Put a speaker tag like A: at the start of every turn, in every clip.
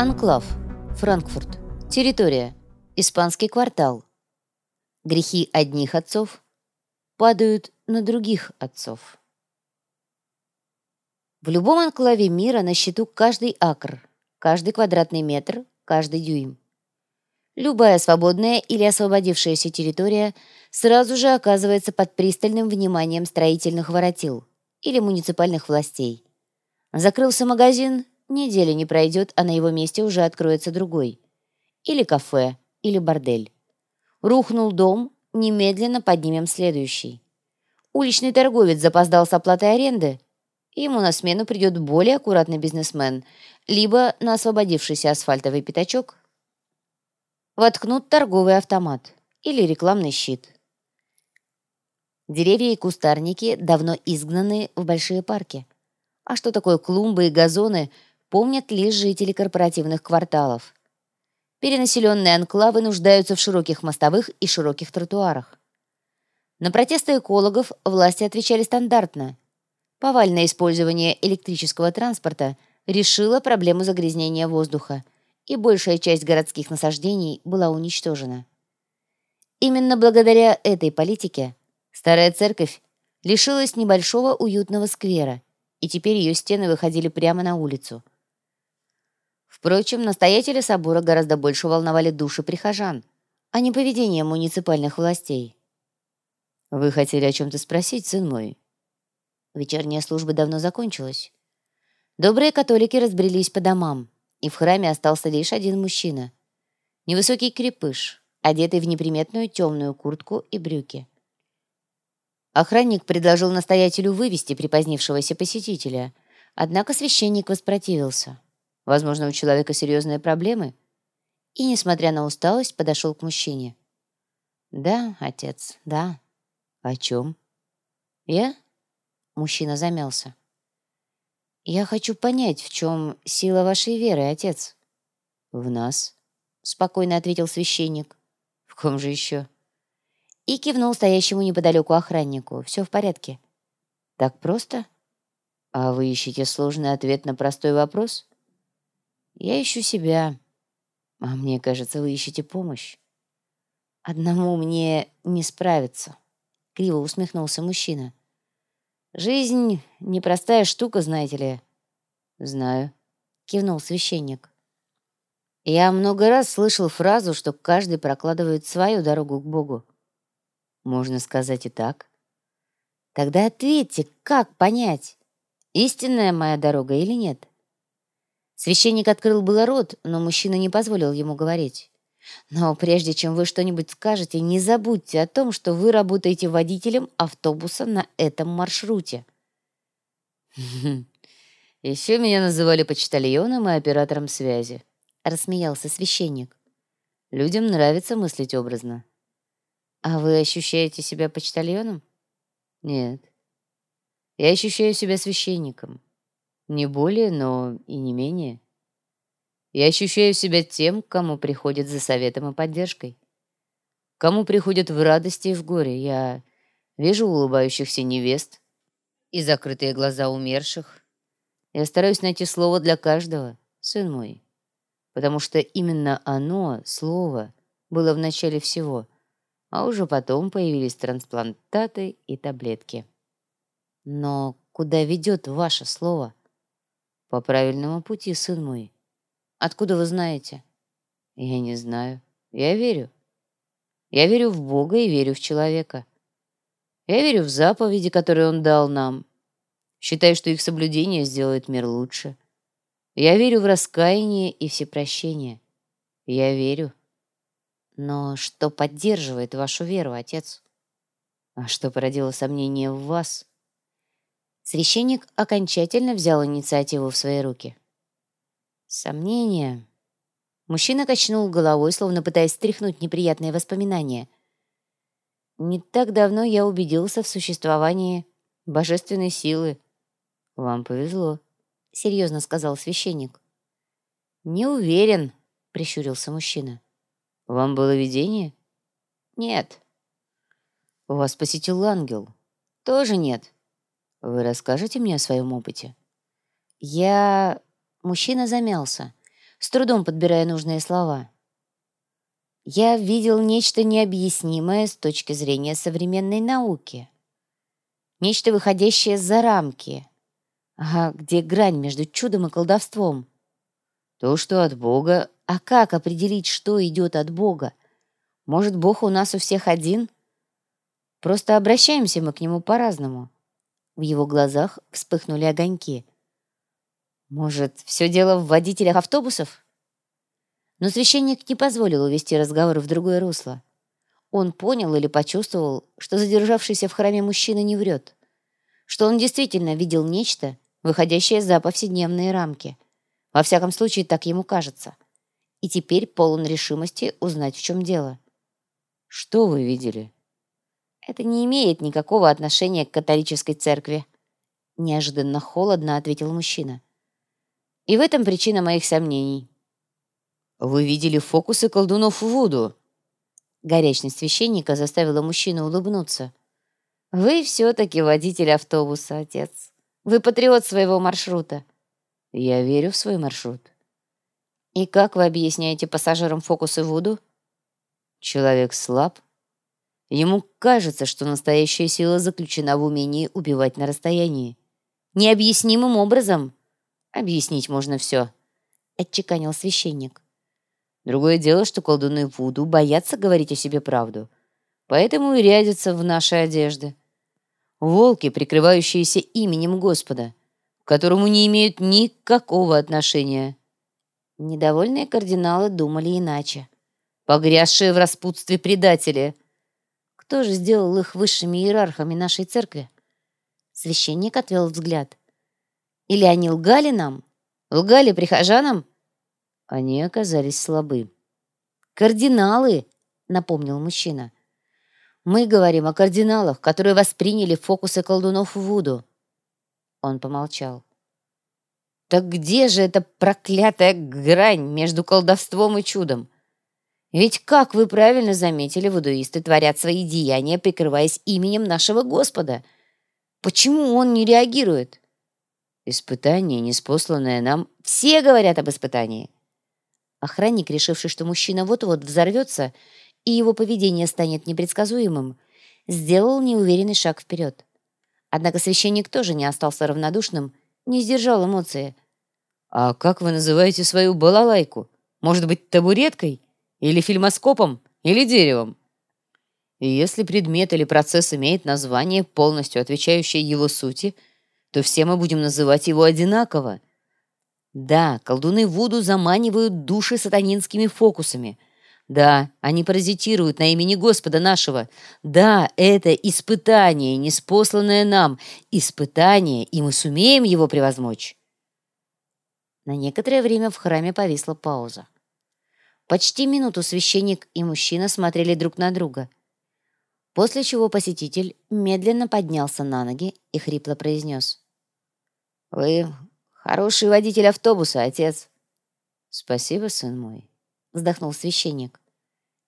A: Анклав. Франкфурт. Территория. Испанский квартал. Грехи одних отцов падают на других отцов. В любом анклаве мира на счету каждый акр, каждый квадратный метр, каждый дюйм. Любая свободная или освободившаяся территория сразу же оказывается под пристальным вниманием строительных воротил или муниципальных властей. Закрылся магазин, недели не пройдет, а на его месте уже откроется другой. Или кафе, или бордель. Рухнул дом, немедленно поднимем следующий. Уличный торговец запоздал с оплатой аренды, ему на смену придет более аккуратный бизнесмен, либо на освободившийся асфальтовый пятачок воткнут торговый автомат или рекламный щит. Деревья и кустарники давно изгнаны в большие парки. А что такое клумбы и газоны, помнят лишь жители корпоративных кварталов. Перенаселенные анклавы нуждаются в широких мостовых и широких тротуарах. На протесты экологов власти отвечали стандартно. Повальное использование электрического транспорта решило проблему загрязнения воздуха – и большая часть городских насаждений была уничтожена. Именно благодаря этой политике старая церковь лишилась небольшого уютного сквера, и теперь ее стены выходили прямо на улицу. Впрочем, настоятели собора гораздо больше волновали души прихожан, а не поведение муниципальных властей. «Вы хотели о чем-то спросить, сын мой?» Вечерняя служба давно закончилась. Добрые католики разбрелись по домам и в храме остался лишь один мужчина. Невысокий крепыш, одетый в неприметную темную куртку и брюки. Охранник предложил настоятелю вывести припозднившегося посетителя, однако священник воспротивился. Возможно, у человека серьезные проблемы, и, несмотря на усталость, подошел к мужчине. «Да, отец, да. О чем?» «Я?» Мужчина замялся. «Я хочу понять, в чем сила вашей веры, отец». «В нас», — спокойно ответил священник. «В ком же еще?» И кивнул стоящему неподалеку охраннику. «Все в порядке». «Так просто?» «А вы ищете сложный ответ на простой вопрос?» «Я ищу себя. А мне кажется, вы ищете помощь». «Одному мне не справиться», — криво усмехнулся мужчина. Жизнь — непростая штука, знаете ли». «Знаю», — кивнул священник. «Я много раз слышал фразу, что каждый прокладывает свою дорогу к Богу». «Можно сказать и так». «Тогда ответьте, как понять, истинная моя дорога или нет?» Священник открыл было рот, но мужчина не позволил ему говорить. Но прежде чем вы что-нибудь скажете, не забудьте о том, что вы работаете водителем автобуса на этом маршруте. Еще меня называли почтальоном и оператором связи, рассмеялся священник. Людям нравится мыслить образно. А вы ощущаете себя почтальоном? Нет. Я ощущаю себя священником. Не более, но и не менее. Я ощущаю себя тем, кому приходят за советом и поддержкой. Кому приходят в радости и в горе. Я вижу улыбающихся невест и закрытые глаза умерших. Я стараюсь найти слово для каждого, сын мой, потому что именно оно, слово, было в начале всего, а уже потом появились трансплантаты и таблетки. Но куда ведет ваше слово? По правильному пути, сын мой. Откуда вы знаете? Я не знаю. Я верю. Я верю в Бога и верю в человека. Я верю в заповеди, которые Он дал нам. Считаю, что их соблюдение сделает мир лучше. Я верю в раскаяние и всепрощение. Я верю. Но что поддерживает вашу веру, отец? А что породило сомнение в вас? Священник окончательно взял инициативу в свои руки. Сомнения. Мужчина качнул головой, словно пытаясь стряхнуть неприятные воспоминания. Не так давно я убедился в существовании божественной силы. Вам повезло, серьезно сказал священник. Не уверен, прищурился мужчина. Вам было видение? Нет. Вас посетил ангел? Тоже нет. Вы расскажете мне о своем опыте? Я Мужчина замялся. с трудом подбирая нужные слова. Я видел нечто необъяснимое с точки зрения современной науки. Нечто, выходящее за рамки. Ага, где грань между чудом и колдовством? То, что от Бога. А как определить, что идет от Бога? Может, Бог у нас у всех один? Просто обращаемся мы к Нему по-разному. В его глазах вспыхнули огоньки. Может, все дело в водителях автобусов? Но священник не позволил увести разговор в другое русло. Он понял или почувствовал, что задержавшийся в храме мужчина не врет, что он действительно видел нечто, выходящее за повседневные рамки. Во всяком случае, так ему кажется. И теперь полон решимости узнать, в чем дело.
B: «Что вы видели?»
A: «Это не имеет никакого отношения к католической церкви», неожиданно холодно ответил мужчина. «И в этом причина моих сомнений».
B: «Вы видели фокусы колдунов в Вуду?»
A: Горячность священника заставила мужчину улыбнуться. «Вы все-таки водитель автобуса, отец. Вы патриот своего маршрута».
B: «Я верю в свой маршрут».
A: «И как вы объясняете пассажирам фокусы Вуду?»
B: «Человек слаб. Ему кажется, что настоящая сила заключена в умении убивать на расстоянии.
A: Необъяснимым образом. Объяснить можно все», — отчеканил священник.
B: Другое дело, что колдуны Вуду боятся говорить о себе правду, поэтому и рядятся в наши одежды. Волки, прикрывающиеся именем Господа, к которому не имеют никакого отношения.
A: Недовольные кардиналы думали иначе.
B: Погрязшие в распутстве предатели.
A: Кто же сделал их высшими иерархами нашей церкви? Священник отвел взгляд. Или они лгали нам? Лгали прихожанам?
B: Они оказались слабы.
A: «Кардиналы!» — напомнил мужчина. «Мы говорим о кардиналах, которые восприняли фокусы колдунов в Вуду». Он помолчал. «Так где же эта проклятая грань между колдовством и чудом? Ведь, как вы правильно заметили, вудуисты творят свои деяния, прикрываясь именем нашего Господа. Почему он не реагирует?»
B: «Испытание, неспосланное нам...»
A: «Все говорят об испытании. Охранник, решивший, что мужчина вот-вот взорвется, и его поведение станет непредсказуемым, сделал неуверенный шаг вперед. Однако священник тоже не остался равнодушным, не сдержал эмоции.
B: «А как вы называете свою балалайку? Может быть, табуреткой? Или фильмоскопом? Или деревом?» И если предмет или процесс имеет название, полностью отвечающее его сути, то все мы будем называть его одинаково — да, колдуны Вуду заманивают души сатанинскими фокусами. Да, они паразитируют на имени Господа нашего. Да, это испытание, неспосланное нам. Испытание, и мы сумеем его превозмочь.
A: На некоторое время в храме повисла пауза. Почти минуту священник и мужчина смотрели друг на друга. После чего посетитель медленно поднялся на ноги и хрипло произнес. «Вы Хороший водитель автобуса, отец.
B: Спасибо, сын мой, вздохнул священник.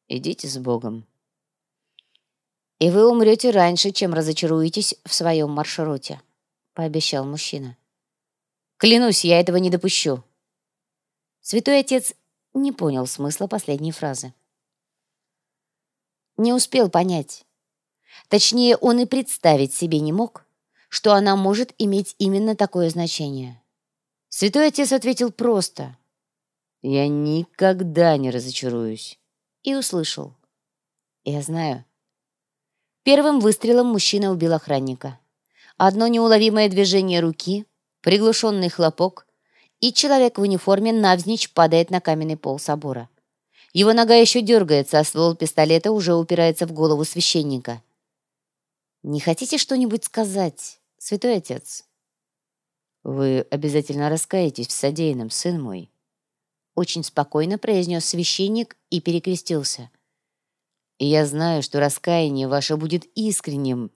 B: Идите с Богом.
A: И вы умрете раньше, чем разочаруетесь в своем маршруте, пообещал мужчина. Клянусь, я этого не допущу. Святой отец не понял смысла последней фразы. Не успел понять. Точнее, он и представить себе не мог, что она может иметь именно такое значение. Святой Отец ответил просто.
B: «Я никогда не разочаруюсь».
A: И услышал. «Я знаю». Первым выстрелом мужчина убил охранника. Одно неуловимое движение руки, приглушенный хлопок, и человек в униформе навзничь падает на каменный пол собора. Его нога еще дергается, а ствол пистолета уже упирается в голову священника. «Не хотите что-нибудь сказать, святой отец?»
B: «Вы обязательно раскаетесь в содеянном, сын мой»,
A: очень спокойно произнес священник и перекрестился.
B: «И я знаю, что раскаяние ваше будет искренним».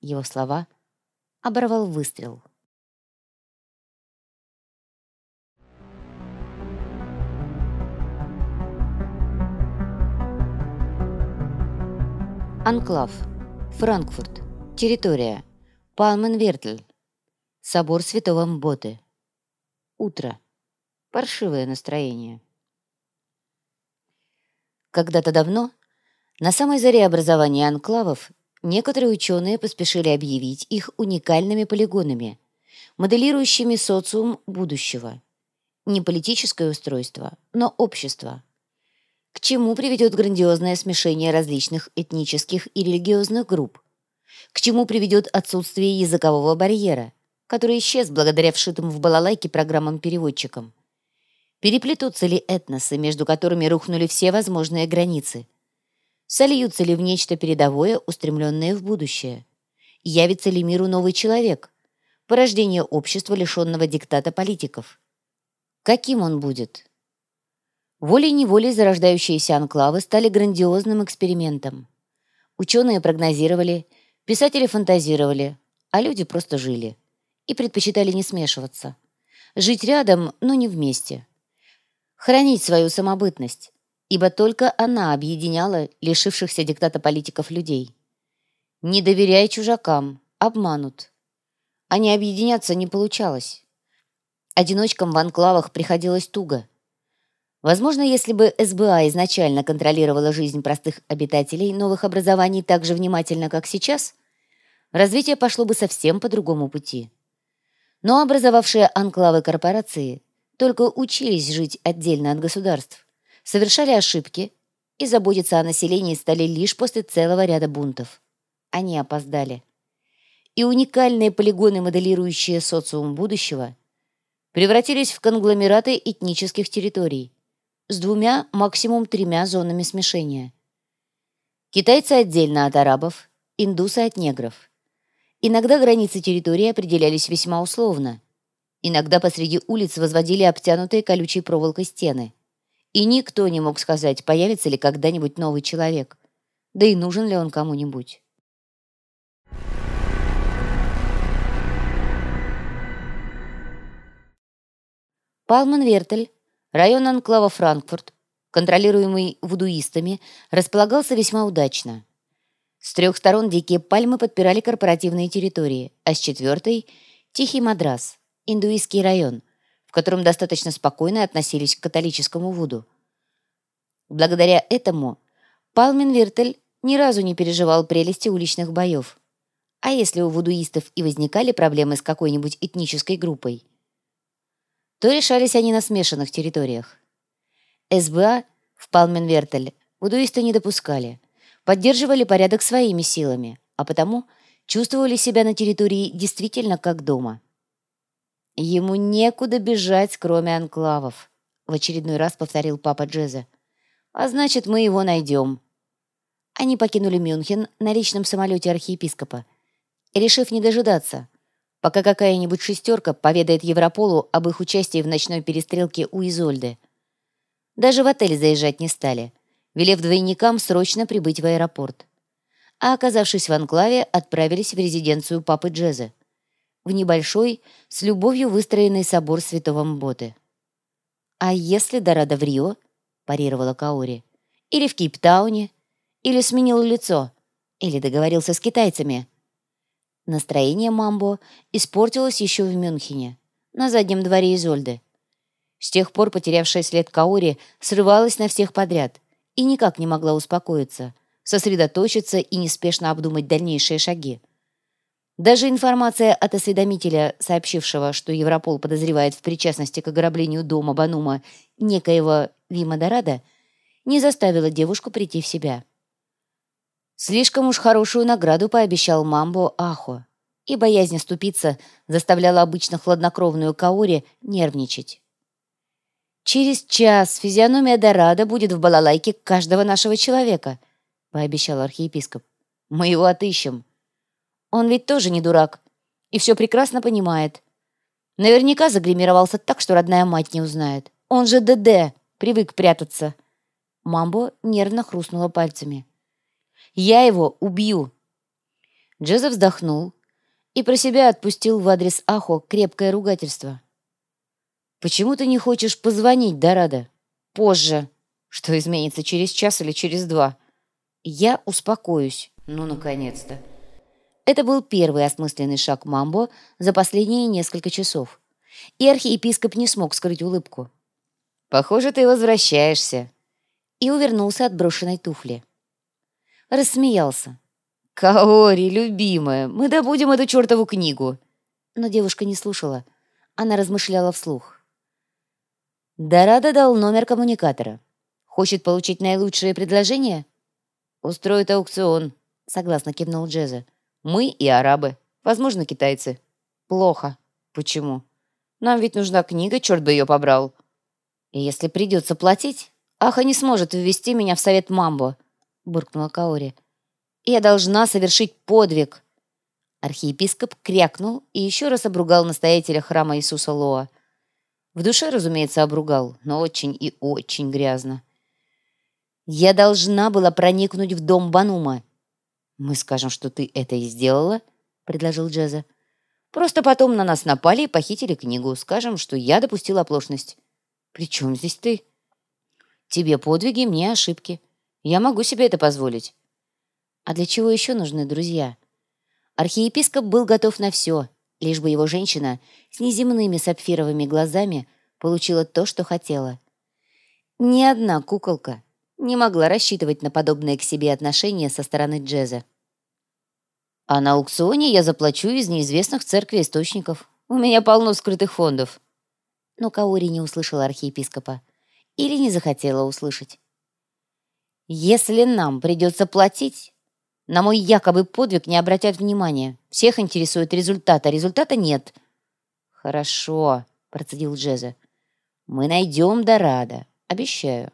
A: Его слова оборвал выстрел. Анклав. Франкфурт. Территория. Палменвертель. Собор святого Мботы. Утро. Паршивое настроение. Когда-то давно, на самой заре образования анклавов, некоторые ученые поспешили объявить их уникальными полигонами, моделирующими социум будущего. Не политическое устройство, но общество. К чему приведет грандиозное смешение различных этнических и религиозных групп? К чему приведет отсутствие языкового барьера, который исчез благодаря вшитым в балалайке программам-переводчикам? Переплетутся ли этносы, между которыми рухнули все возможные границы? Сольются ли в нечто передовое, устремленное в будущее? Явится ли миру новый человек? Порождение общества, лишенного диктата политиков. Каким он будет? Волей-неволей зарождающиеся анклавы стали грандиозным экспериментом. Ученые прогнозировали, писатели фантазировали, а люди просто жили. И предпочитали не смешиваться. Жить рядом, но не вместе. Хранить свою самобытность, ибо только она объединяла лишившихся диктата политиков людей. Не доверяй чужакам, обманут. А не объединяться не получалось. Одиночкам в анклавах приходилось туго. Возможно, если бы СБА изначально контролировала жизнь простых обитателей новых образований так же внимательно, как сейчас, развитие пошло бы совсем по другому пути. Но образовавшие анклавы корпорации только учились жить отдельно от государств, совершали ошибки и заботиться о населении стали лишь после целого ряда бунтов. Они опоздали. И уникальные полигоны, моделирующие социум будущего – превратились в конгломераты этнических территорий с двумя, максимум тремя зонами смешения. Китайцы отдельно от арабов, индусы от негров. Иногда границы территории определялись весьма условно. Иногда посреди улиц возводили обтянутые колючей проволокой стены. И никто не мог сказать, появится ли когда-нибудь новый человек. Да и нужен ли он кому-нибудь. Палман-Вертель, район анклава Франкфурт, контролируемый вудуистами, располагался весьма удачно. С трех сторон дикие пальмы подпирали корпоративные территории, а с четвертой – Тихий Мадрас, индуистский район, в котором достаточно спокойно относились к католическому вуду. Благодаря этому Палмен-Вертель ни разу не переживал прелести уличных боев. А если у вудуистов и возникали проблемы с какой-нибудь этнической группой – то решались они на смешанных территориях. СБА в Палменвертель вудуисты не допускали, поддерживали порядок своими силами, а потому чувствовали себя на территории действительно как дома. «Ему некуда бежать, кроме анклавов», — в очередной раз повторил папа Джеза. «А значит, мы его найдем». Они покинули Мюнхен на личном самолете архиепископа, решив не дожидаться, пока какая-нибудь шестерка поведает Европолу об их участии в ночной перестрелке у Изольды. Даже в отель заезжать не стали, велев двойникам срочно прибыть в аэропорт. А оказавшись в анклаве, отправились в резиденцию папы Джеза, в небольшой, с любовью выстроенный собор святого Мботы. «А если Дорадо в Рио?» – парировала Каори. «Или в Кейптауне? Или сменил лицо? Или договорился с китайцами?» Настроение Мамбо испортилось еще в Мюнхене, на заднем дворе Изольды. С тех пор потерявшая след Каори срывалась на всех подряд и никак не могла успокоиться, сосредоточиться и неспешно обдумать дальнейшие шаги. Даже информация от осведомителя, сообщившего, что Европол подозревает в причастности к ограблению дома Банума некоего Вима Дорадо, не заставила девушку прийти в себя. Слишком уж хорошую награду пообещал Мамбо Ахо, и боязнь ступиться заставляла обычно хладнокровную Каори нервничать. «Через час физиономия Дорадо будет в балалайке каждого нашего человека», — пообещал архиепископ. «Мы его отыщем. Он ведь тоже не дурак и все прекрасно понимает. Наверняка загримировался так, что родная мать не узнает. Он же ДД, привык прятаться». Мамбо нервно хрустнула пальцами. Я его убью!» Джеза вздохнул и про себя отпустил в адрес Ахо крепкое ругательство. «Почему ты не хочешь позвонить, Дорадо? Позже. Что изменится через час или через два? Я успокоюсь. Ну, наконец-то!» Это был первый осмысленный шаг Мамбо за последние несколько часов. И архиепископ не смог скрыть улыбку.
B: Похоже, ты возвращаешься».
A: И увернулся от брошенной туфли. Рассмеялся.
B: «Каори, любимая, мы добудем эту чертову книгу!»
A: Но девушка не слушала. Она размышляла вслух. Дорадо дал номер коммуникатора. Хочет получить наилучшее предложение?
B: Устроит аукцион, согласно кивнул Джеза. Мы и арабы. Возможно, китайцы.
A: Плохо.
B: Почему? Нам ведь нужна книга, черт бы ее побрал.
A: И если придется платить, Аха не сможет ввести меня в совет Мамбо, буркнула Каори. Я должна совершить подвиг. Архиепископ крякнул и еще раз обругал настоятеля храма Иисуса Лоа. В душе, разумеется, обругал, но очень и очень грязно. Я должна была проникнуть в дом Банума.
B: Мы скажем, что ты это и сделала, предложил Джеза.
A: Просто потом на нас напали и похитили книгу. Скажем, что я допустила оплошность.
B: При здесь ты?
A: Тебе подвиги, мне ошибки. Я могу себе это позволить. А для чего еще нужны друзья? Архиепископ был готов на все, лишь бы его женщина с неземными сапфировыми глазами получила то, что хотела. Ни одна куколка не могла рассчитывать на подобное к себе отношение со стороны Джеза. А на аукционе я заплачу из неизвестных церкви источников. У меня полно скрытых фондов. Но Каори не услышала архиепископа. Или не захотела услышать. Если нам придется платить, на мой якобы подвиг не обратят внимания. Всех интересует результат, а результата нет. Хорошо, процедил Джеза. Мы найдем Дорадо. Обещаю.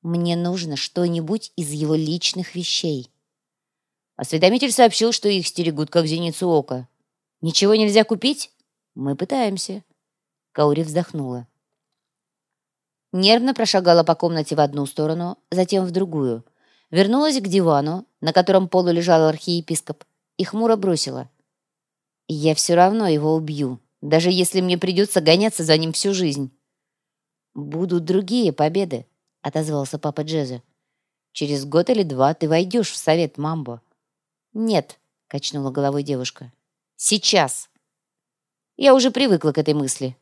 A: Мне нужно что-нибудь из его личных вещей. Осведомитель сообщил, что их стерегут, как зеницу ока. Ничего нельзя купить? Мы пытаемся. Каури вздохнула. Нервно прошагала по комнате в одну сторону, затем в другую — вернулась к дивану, на котором полу лежал архиепископ, и хмуро бросила. «Я все равно его убью, даже если мне придется гоняться за ним всю жизнь». «Будут другие победы», — отозвался папа Джеза. «Через год или два ты войдешь в совет Мамбо». «Нет», — качнула головой девушка. «Сейчас». Я уже привыкла к этой мысли.